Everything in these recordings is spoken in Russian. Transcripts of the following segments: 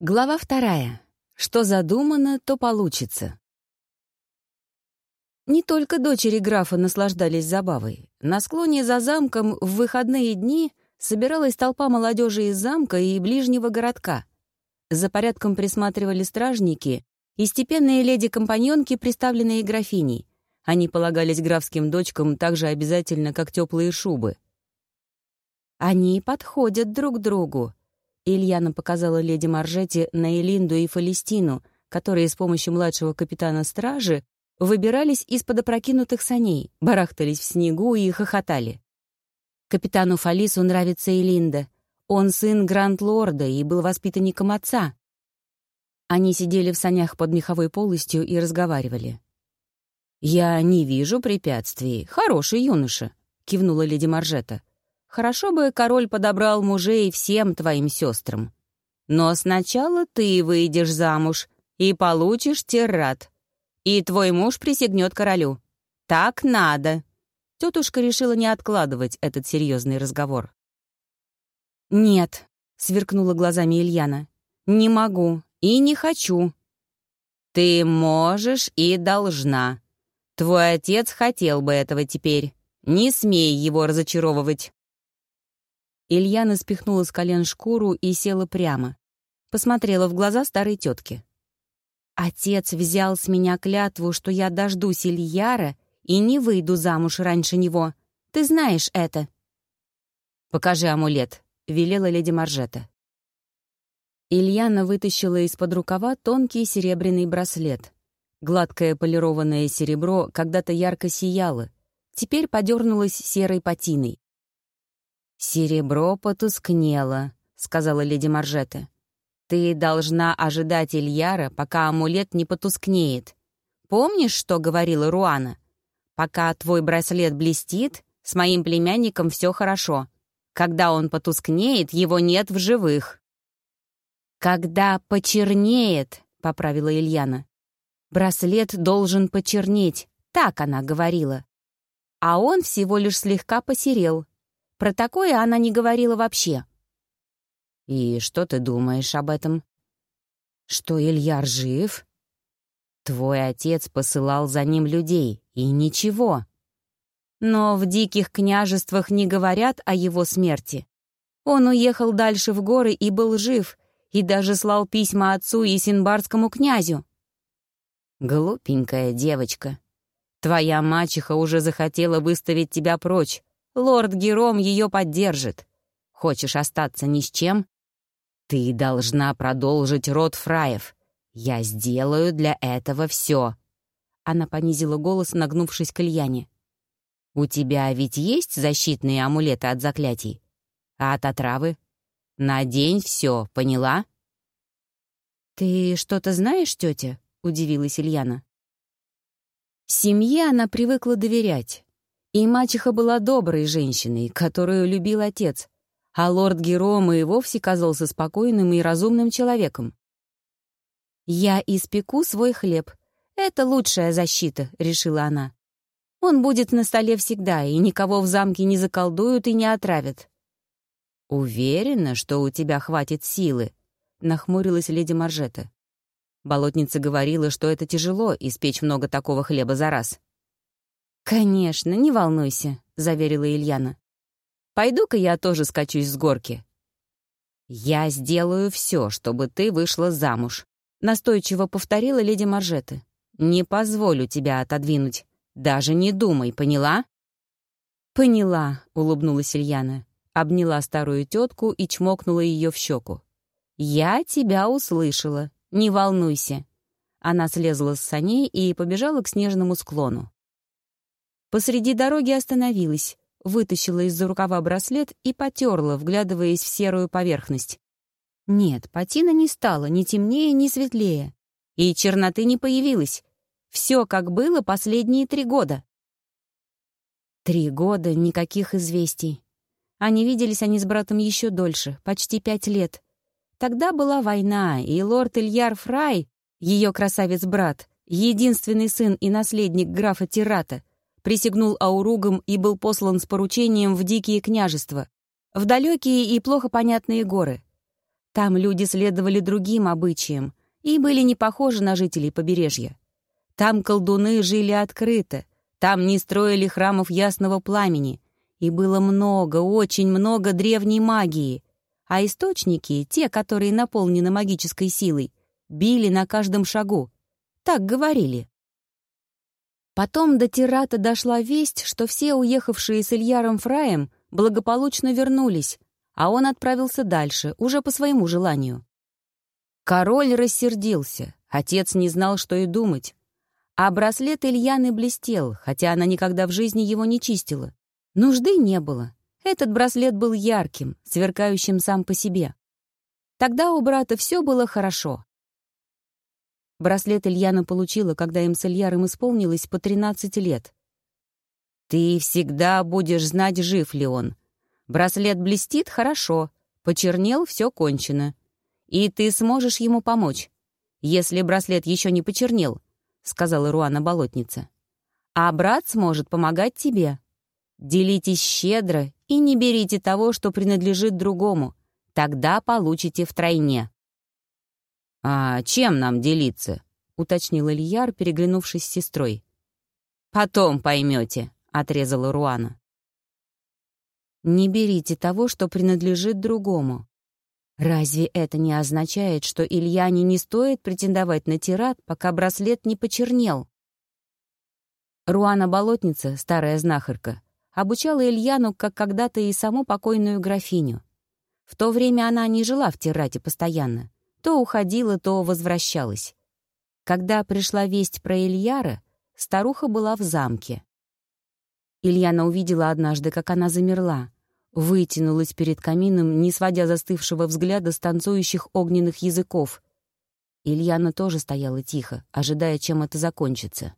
Глава вторая. Что задумано, то получится. Не только дочери графа наслаждались забавой. На склоне за замком в выходные дни собиралась толпа молодежи из замка и ближнего городка. За порядком присматривали стражники и степенные леди-компаньонки, представленные графиней. Они полагались графским дочкам так же обязательно, как теплые шубы. Они подходят друг другу, Ильяна показала леди Маржете на Элинду и Фалестину, которые с помощью младшего капитана стражи выбирались из-под опрокинутых саней, барахтались в снегу и хохотали. Капитану Фалису нравится Элинда. Он сын Гранд-лорда и был воспитанником отца. Они сидели в санях под меховой полостью и разговаривали. «Я не вижу препятствий. Хороший юноша», — кивнула леди Маржета. Хорошо бы король подобрал мужей всем твоим сестрам. Но сначала ты выйдешь замуж и получишь террат. И твой муж присягнет королю. Так надо. Тетушка решила не откладывать этот серьезный разговор. «Нет», — сверкнула глазами Ильяна, — «не могу и не хочу». «Ты можешь и должна. Твой отец хотел бы этого теперь. Не смей его разочаровывать». Ильяна спихнула с колен шкуру и села прямо. Посмотрела в глаза старой тетки. «Отец взял с меня клятву, что я дождусь Ильяра и не выйду замуж раньше него. Ты знаешь это». «Покажи амулет», — велела леди Маржета. Ильяна вытащила из-под рукава тонкий серебряный браслет. Гладкое полированное серебро когда-то ярко сияло, теперь подернулось серой патиной. «Серебро потускнело», — сказала леди Маржета. «Ты должна ожидать Ильяра, пока амулет не потускнеет. Помнишь, что говорила Руана? Пока твой браслет блестит, с моим племянником все хорошо. Когда он потускнеет, его нет в живых». «Когда почернеет», — поправила Ильяна. «Браслет должен почернеть», — так она говорила. А он всего лишь слегка посерел, про такое она не говорила вообще. «И что ты думаешь об этом?» «Что Ильяр жив?» «Твой отец посылал за ним людей, и ничего». Но в диких княжествах не говорят о его смерти. Он уехал дальше в горы и был жив, и даже слал письма отцу и синбарскому князю. Глупенькая девочка. Твоя мачеха уже захотела выставить тебя прочь, Лорд Гером ее поддержит. Хочешь остаться ни с чем? Ты должна продолжить род Фраев. Я сделаю для этого все. Она понизила голос, нагнувшись к Ильяне. «У тебя ведь есть защитные амулеты от заклятий? А от отравы? Надень все, поняла?» «Ты что-то знаешь, тетя?» — удивилась Ильяна. Семье она привыкла доверять. И мачеха была доброй женщиной, которую любил отец, а лорд Гером и вовсе казался спокойным и разумным человеком. «Я испеку свой хлеб. Это лучшая защита», — решила она. «Он будет на столе всегда, и никого в замке не заколдуют и не отравят». «Уверена, что у тебя хватит силы», — нахмурилась леди Маржета. Болотница говорила, что это тяжело — испечь много такого хлеба за раз. «Конечно, не волнуйся», — заверила Ильяна. «Пойду-ка я тоже скачусь с горки». «Я сделаю все, чтобы ты вышла замуж», — настойчиво повторила леди Маржета. «Не позволю тебя отодвинуть. Даже не думай, поняла?» «Поняла», — улыбнулась Ильяна. Обняла старую тетку и чмокнула ее в щеку. «Я тебя услышала. Не волнуйся». Она слезла с саней и побежала к снежному склону. Посреди дороги остановилась, вытащила из-за рукава браслет и потерла, вглядываясь в серую поверхность. Нет, патина не стала ни темнее, ни светлее. И черноты не появилась. Все как было последние три года. Три года, никаких известий. Они виделись они с братом еще дольше, почти пять лет. Тогда была война, и лорд Ильяр Фрай, ее красавец-брат, единственный сын и наследник графа Тирата, присягнул ауругам и был послан с поручением в дикие княжества, в далекие и плохо понятные горы. Там люди следовали другим обычаям и были не похожи на жителей побережья. Там колдуны жили открыто, там не строили храмов ясного пламени, и было много, очень много древней магии. А источники, те, которые наполнены магической силой, били на каждом шагу. Так говорили. Потом до Тирата дошла весть, что все уехавшие с Ильяром Фраем благополучно вернулись, а он отправился дальше, уже по своему желанию. Король рассердился, отец не знал, что и думать. А браслет Ильяны блестел, хотя она никогда в жизни его не чистила. Нужды не было. Этот браслет был ярким, сверкающим сам по себе. Тогда у брата все было хорошо. Браслет Ильяна получила, когда им с Ильяром исполнилось по 13 лет. «Ты всегда будешь знать, жив ли он. Браслет блестит — хорошо, почернел — все кончено. И ты сможешь ему помочь, если браслет еще не почернел», — сказала Руана Болотница. «А брат сможет помогать тебе. Делитесь щедро и не берите того, что принадлежит другому. Тогда получите втройне». «А чем нам делиться?» — уточнил Ильяр, переглянувшись с сестрой. «Потом поймете», — отрезала Руана. «Не берите того, что принадлежит другому. Разве это не означает, что Ильяне не стоит претендовать на тират, пока браслет не почернел?» Руана-болотница, старая знахарка, обучала Ильяну, как когда-то и саму покойную графиню. В то время она не жила в Тирате постоянно. То уходила, то возвращалась. Когда пришла весть про Ильяра, старуха была в замке. Ильяна увидела однажды, как она замерла, вытянулась перед камином, не сводя застывшего взгляда с танцующих огненных языков. Ильяна тоже стояла тихо, ожидая, чем это закончится.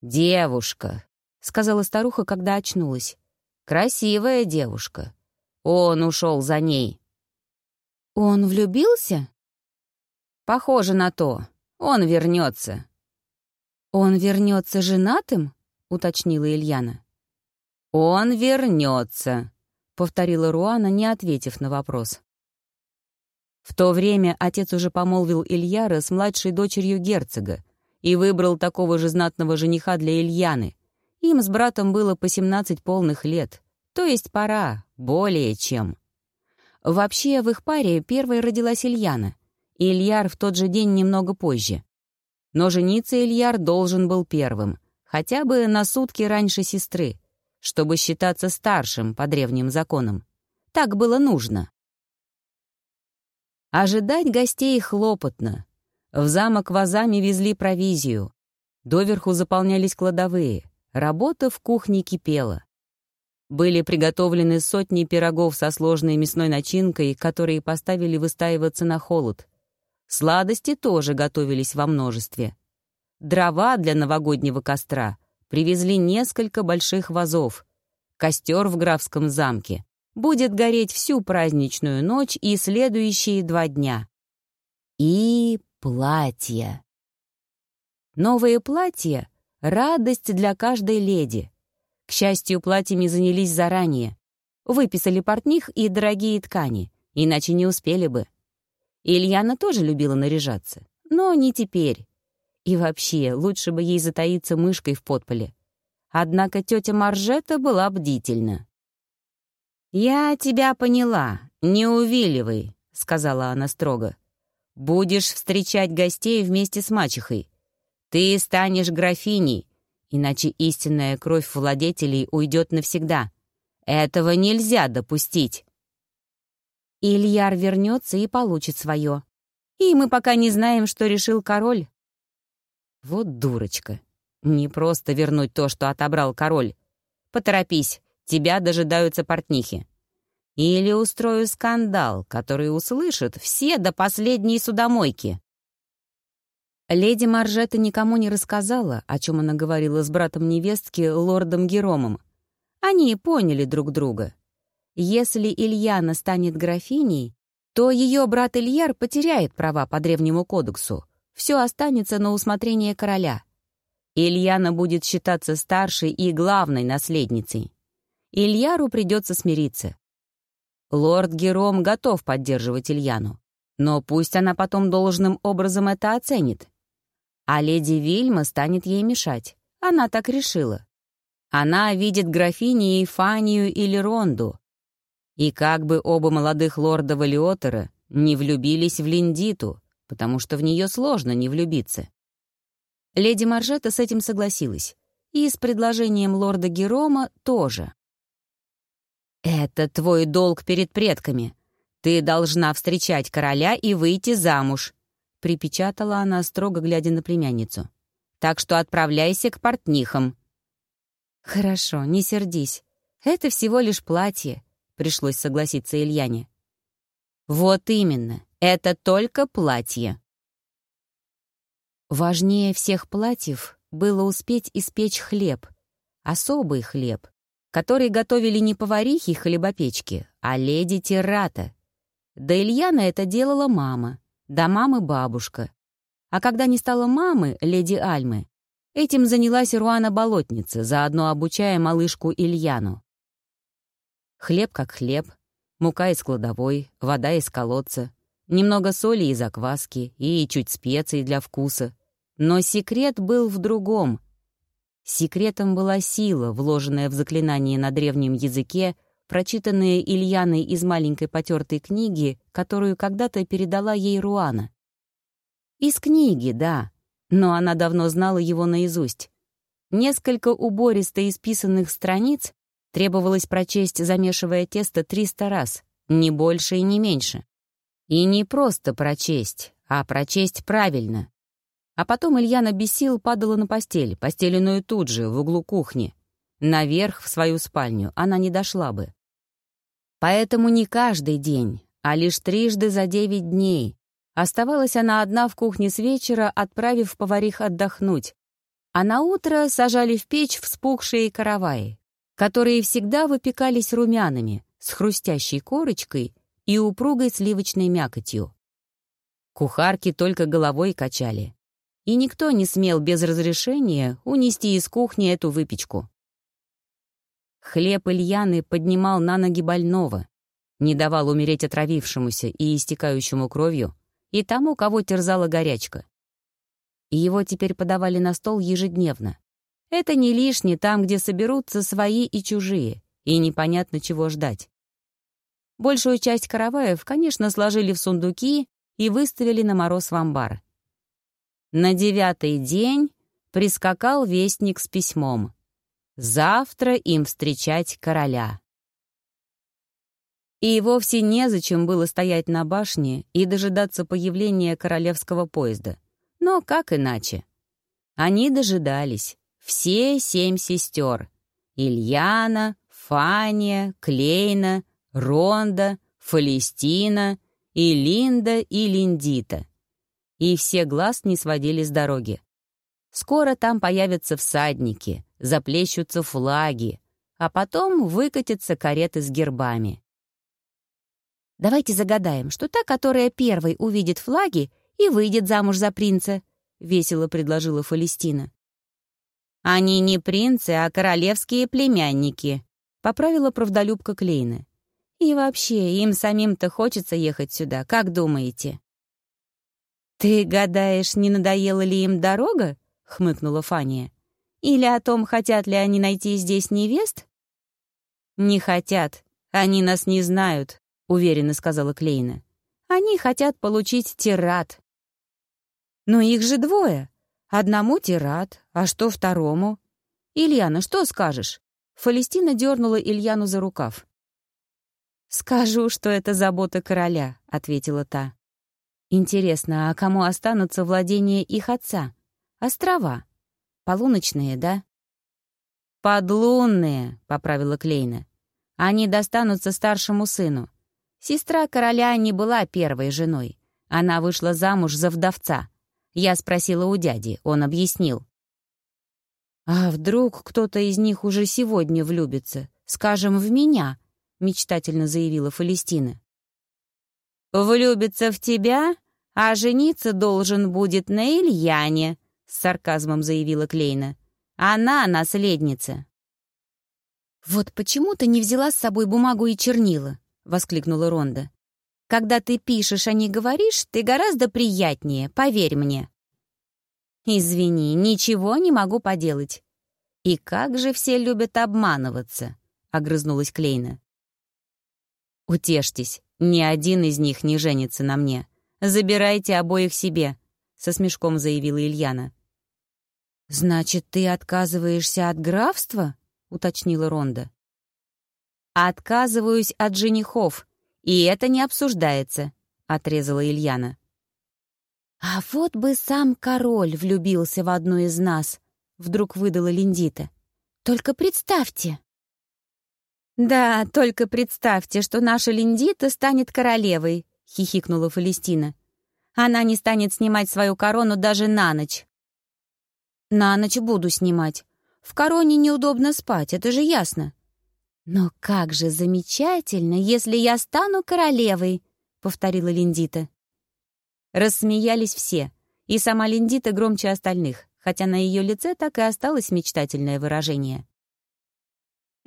«Девушка», — сказала старуха, когда очнулась. «Красивая девушка. Он ушел за ней. «Он влюбился?» «Похоже на то. Он вернется». «Он вернется женатым?» — уточнила Ильяна. «Он вернется», — повторила Руана, не ответив на вопрос. В то время отец уже помолвил Ильяра с младшей дочерью герцога и выбрал такого же знатного жениха для Ильяны. Им с братом было по 17 полных лет, то есть пора, более чем. Вообще, в их паре первой родилась Ильяна, и Ильяр в тот же день немного позже. Но жениться Ильяр должен был первым, хотя бы на сутки раньше сестры, чтобы считаться старшим по древним законам. Так было нужно. Ожидать гостей хлопотно. В замок вазами везли провизию. Доверху заполнялись кладовые. Работа в кухне кипела. Были приготовлены сотни пирогов со сложной мясной начинкой, которые поставили выстаиваться на холод. Сладости тоже готовились во множестве. Дрова для новогоднего костра привезли несколько больших вазов. Костер в графском замке будет гореть всю праздничную ночь и следующие два дня. И платья. Новые платья — радость для каждой леди. К счастью, платьями занялись заранее. Выписали портних и дорогие ткани, иначе не успели бы. Ильяна тоже любила наряжаться, но не теперь. И вообще, лучше бы ей затаиться мышкой в подполе. Однако тетя Маржета была бдительна. «Я тебя поняла, не увиливай», — сказала она строго. «Будешь встречать гостей вместе с мачехой. Ты станешь графиней, иначе истинная кровь владетелей уйдет навсегда. Этого нельзя допустить. Ильяр вернется и получит свое. И мы пока не знаем, что решил король. Вот дурочка. Не просто вернуть то, что отобрал король. Поторопись, тебя дожидаются портнихи. Или устрою скандал, который услышат все до последней судомойки. Леди Маржета никому не рассказала, о чем она говорила с братом невестки, лордом Геромом. Они поняли друг друга. Если Ильяна станет графиней, то ее брат Ильяр потеряет права по древнему кодексу. Все останется на усмотрение короля. Ильяна будет считаться старшей и главной наследницей. Ильяру придется смириться. Лорд Гером готов поддерживать Ильяну, но пусть она потом должным образом это оценит. А леди Вильма станет ей мешать. Она так решила. Она видит графини Фанию или Ронду. И как бы оба молодых лорда Валиотера не влюбились в Линдиту, потому что в нее сложно не влюбиться. Леди Маржета с этим согласилась. И с предложением лорда Герома тоже. «Это твой долг перед предками. Ты должна встречать короля и выйти замуж», — припечатала она, строго глядя на племянницу. «Так что отправляйся к портнихам». «Хорошо, не сердись. Это всего лишь платье», — пришлось согласиться Ильяне. «Вот именно, это только платье». Важнее всех платьев было успеть испечь хлеб, особый хлеб, который готовили не поварихи-хлебопечки, а леди Тирата. Да Ильяна это делала мама, да мамы бабушка. А когда не стало мамы, леди Альмы, этим занялась Руана-болотница, заодно обучая малышку Ильяну. Хлеб как хлеб, мука из кладовой, вода из колодца, немного соли и закваски и чуть специй для вкуса. Но секрет был в другом — Секретом была сила, вложенная в заклинание на древнем языке, прочитанная Ильяной из маленькой потертой книги, которую когда-то передала ей Руана. Из книги, да, но она давно знала его наизусть. Несколько убористо исписанных страниц требовалось прочесть, замешивая тесто 300 раз, не больше и не меньше. И не просто прочесть, а прочесть правильно, а потом Ильяна без сил падала на постель, постеленную тут же, в углу кухни. Наверх, в свою спальню, она не дошла бы. Поэтому не каждый день, а лишь трижды за девять дней. Оставалась она одна в кухне с вечера, отправив поварих отдохнуть. А на утро сажали в печь вспухшие караваи, которые всегда выпекались румяными, с хрустящей корочкой и упругой сливочной мякотью. Кухарки только головой качали и никто не смел без разрешения унести из кухни эту выпечку. Хлеб Ильяны поднимал на ноги больного, не давал умереть отравившемуся и истекающему кровью, и тому, кого терзала горячка. И его теперь подавали на стол ежедневно. Это не лишне там, где соберутся свои и чужие, и непонятно чего ждать. Большую часть караваев, конечно, сложили в сундуки и выставили на мороз в амбар. На девятый день прискакал вестник с письмом. Завтра им встречать короля. И вовсе незачем было стоять на башне и дожидаться появления королевского поезда. Но как иначе? Они дожидались. Все семь сестер. Ильяна, Фания, Клейна, Ронда, Фалестина, и и Линдита и все глаз не сводили с дороги. Скоро там появятся всадники, заплещутся флаги, а потом выкатятся кареты с гербами. «Давайте загадаем, что та, которая первой увидит флаги и выйдет замуж за принца», — весело предложила Фалестина. «Они не принцы, а королевские племянники», — поправила правдолюбка Клейна. «И вообще, им самим-то хочется ехать сюда, как думаете?» «Ты гадаешь, не надоела ли им дорога?» — хмыкнула Фания. «Или о том, хотят ли они найти здесь невест?» «Не хотят. Они нас не знают», — уверенно сказала Клейна. «Они хотят получить тират». «Но их же двое. Одному тират, а что второму?» «Ильяна, что скажешь?» Фалестина дернула Ильяну за рукав. «Скажу, что это забота короля», — ответила та. Интересно, а кому останутся владения их отца? Острова. Полуночные, да? «Подлунные», — поправила Клейна. «Они достанутся старшему сыну. Сестра короля не была первой женой. Она вышла замуж за вдовца. Я спросила у дяди, он объяснил. «А вдруг кто-то из них уже сегодня влюбится? Скажем, в меня?» — мечтательно заявила Фалестина. «Влюбится в тебя, а жениться должен будет на Ильяне», — с сарказмом заявила Клейна. «Она наследница». «Вот почему ты не взяла с собой бумагу и чернила? — воскликнула Ронда. «Когда ты пишешь, а не говоришь, ты гораздо приятнее, поверь мне». «Извини, ничего не могу поделать». «И как же все любят обманываться», — огрызнулась Клейна. «Утешьтесь, ни один из них не женится на мне. Забирайте обоих себе», — со смешком заявила Ильяна. «Значит, ты отказываешься от графства?» — уточнила Ронда. «Отказываюсь от женихов, и это не обсуждается», — отрезала Ильяна. «А вот бы сам король влюбился в одну из нас», — вдруг выдала Линдита. «Только представьте!» «Да, только представьте, что наша Линдита станет королевой», — хихикнула Фалестина. «Она не станет снимать свою корону даже на ночь». «На ночь буду снимать. В короне неудобно спать, это же ясно. «Но как же замечательно, если я стану королевой!» — повторила Линдита. Рассмеялись все, и сама Линдита громче остальных, хотя на ее лице так и осталось мечтательное выражение.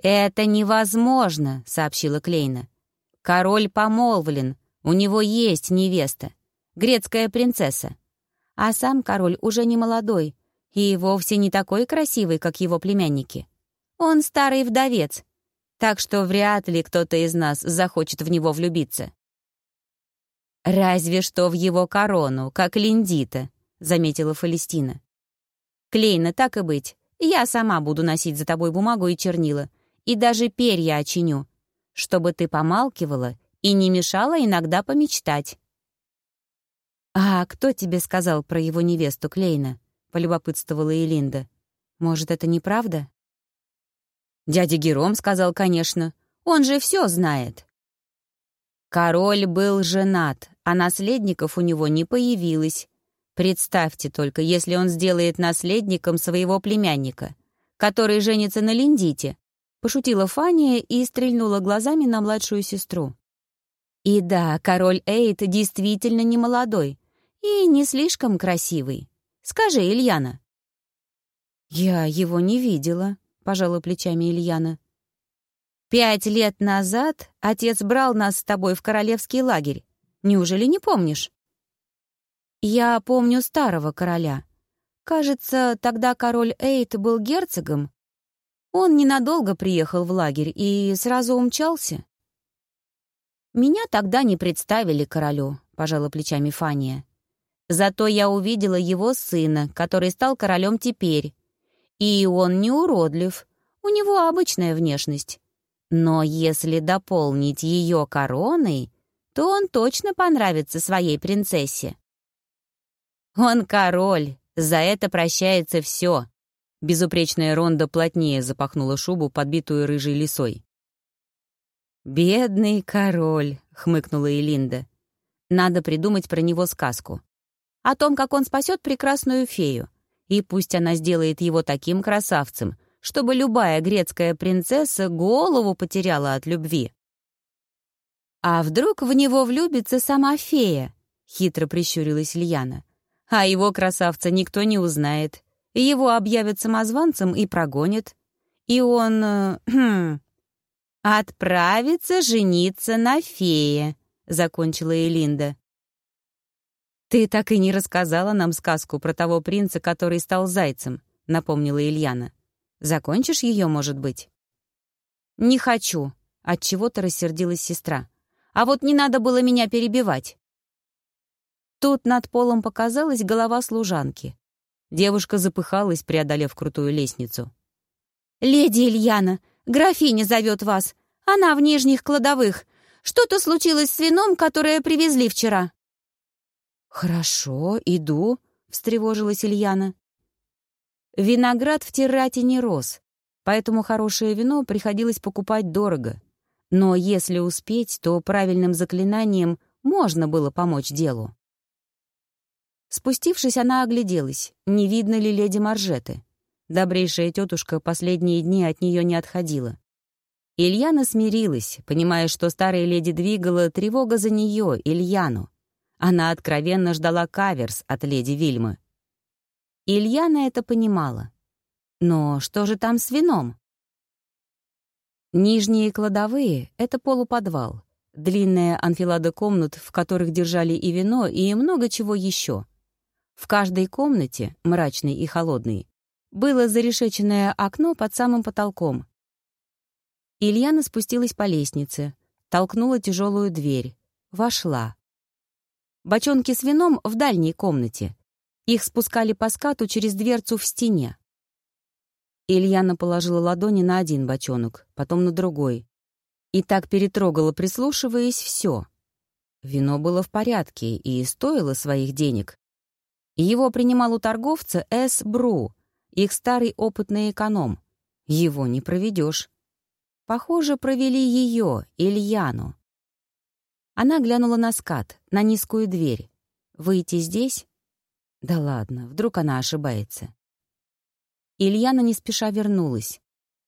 «Это невозможно», — сообщила Клейна. «Король помолвлен, у него есть невеста, грецкая принцесса. А сам король уже не молодой и вовсе не такой красивый, как его племянники. Он старый вдовец, так что вряд ли кто-то из нас захочет в него влюбиться. «Разве что в его корону, как Линдита», — заметила Фалестина. «Клейна, так и быть, я сама буду носить за тобой бумагу и чернила, и даже перья очиню, чтобы ты помалкивала и не мешала иногда помечтать». «А кто тебе сказал про его невесту Клейна?» — полюбопытствовала Элинда. «Может, это неправда?» Дядя Гером сказал, конечно. Он же все знает. Король был женат, а наследников у него не появилось. Представьте только, если он сделает наследником своего племянника, который женится на Линдите, пошутила Фания и стрельнула глазами на младшую сестру. И да, король Эйт действительно не молодой и не слишком красивый. Скажи, Ильяна. Я его не видела, пожала плечами Ильяна. «Пять лет назад отец брал нас с тобой в королевский лагерь. Неужели не помнишь?» «Я помню старого короля. Кажется, тогда король Эйт был герцогом. Он ненадолго приехал в лагерь и сразу умчался». «Меня тогда не представили королю», — пожала плечами Фания. «Зато я увидела его сына, который стал королем теперь, и он не уродлив, у него обычная внешность. Но если дополнить ее короной, то он точно понравится своей принцессе. Он король, за это прощается все. Безупречная Ронда плотнее запахнула шубу, подбитую рыжей лисой. «Бедный король», — хмыкнула Элинда. «Надо придумать про него сказку. О том, как он спасет прекрасную фею и пусть она сделает его таким красавцем, чтобы любая грецкая принцесса голову потеряла от любви. «А вдруг в него влюбится сама фея?» — хитро прищурилась Льяна. «А его красавца никто не узнает. Его объявят самозванцем и прогонят. И он... Э, хм, отправится жениться на фее», — закончила Элинда. «Ты так и не рассказала нам сказку про того принца, который стал зайцем», — напомнила Ильяна. «Закончишь ее, может быть?» «Не хочу», — отчего-то рассердилась сестра. «А вот не надо было меня перебивать». Тут над полом показалась голова служанки. Девушка запыхалась, преодолев крутую лестницу. «Леди Ильяна, графиня зовет вас. Она в нижних кладовых. Что-то случилось с вином, которое привезли вчера». «Хорошо, иду», — встревожилась Ильяна. Виноград в Тирате не рос, поэтому хорошее вино приходилось покупать дорого. Но если успеть, то правильным заклинанием можно было помочь делу. Спустившись, она огляделась, не видно ли леди Маржеты. Добрейшая тетушка последние дни от нее не отходила. Ильяна смирилась, понимая, что старая леди двигала тревога за нее, Ильяну. Она откровенно ждала каверс от леди Вильмы. Ильяна это понимала. Но что же там с вином? Нижние кладовые — это полуподвал. длинная анфилада комнат, в которых держали и вино, и много чего еще. В каждой комнате, мрачной и холодной, было зарешеченное окно под самым потолком. Ильяна спустилась по лестнице, толкнула тяжелую дверь, вошла. Бочонки с вином в дальней комнате. Их спускали по скату через дверцу в стене. Ильяна положила ладони на один бочонок, потом на другой. И так перетрогала, прислушиваясь, все. Вино было в порядке и стоило своих денег. Его принимал у торговца С. Бру, их старый опытный эконом. Его не проведешь. Похоже, провели ее, Ильяну. Она глянула на скат, на низкую дверь. Выйти здесь? Да ладно, вдруг она ошибается. Ильяна не спеша вернулась.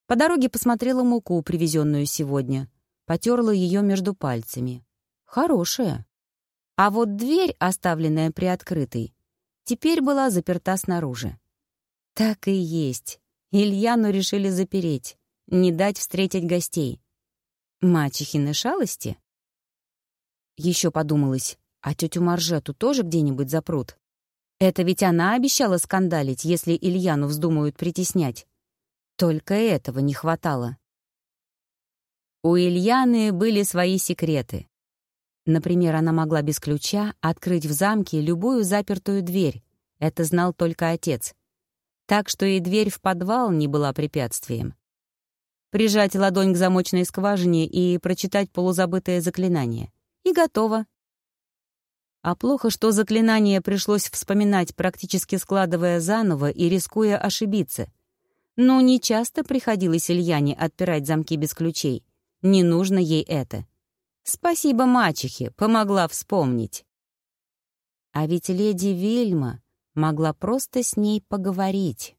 По дороге посмотрела муку, привезенную сегодня. Потерла ее между пальцами. Хорошая. А вот дверь, оставленная приоткрытой, теперь была заперта снаружи. Так и есть. Ильяну решили запереть, не дать встретить гостей. Мачехины шалости? Еще подумалось, а тетю Маржету тоже где-нибудь запрут? Это ведь она обещала скандалить, если Ильяну вздумают притеснять. Только этого не хватало. У Ильяны были свои секреты. Например, она могла без ключа открыть в замке любую запертую дверь. Это знал только отец. Так что и дверь в подвал не была препятствием. Прижать ладонь к замочной скважине и прочитать полузабытое заклинание. И готово. А плохо, что заклинание пришлось вспоминать, практически складывая заново и рискуя ошибиться. Но не часто приходилось Ильяне отпирать замки без ключей. Не нужно ей это. Спасибо мачехе, помогла вспомнить. А ведь леди Вильма могла просто с ней поговорить.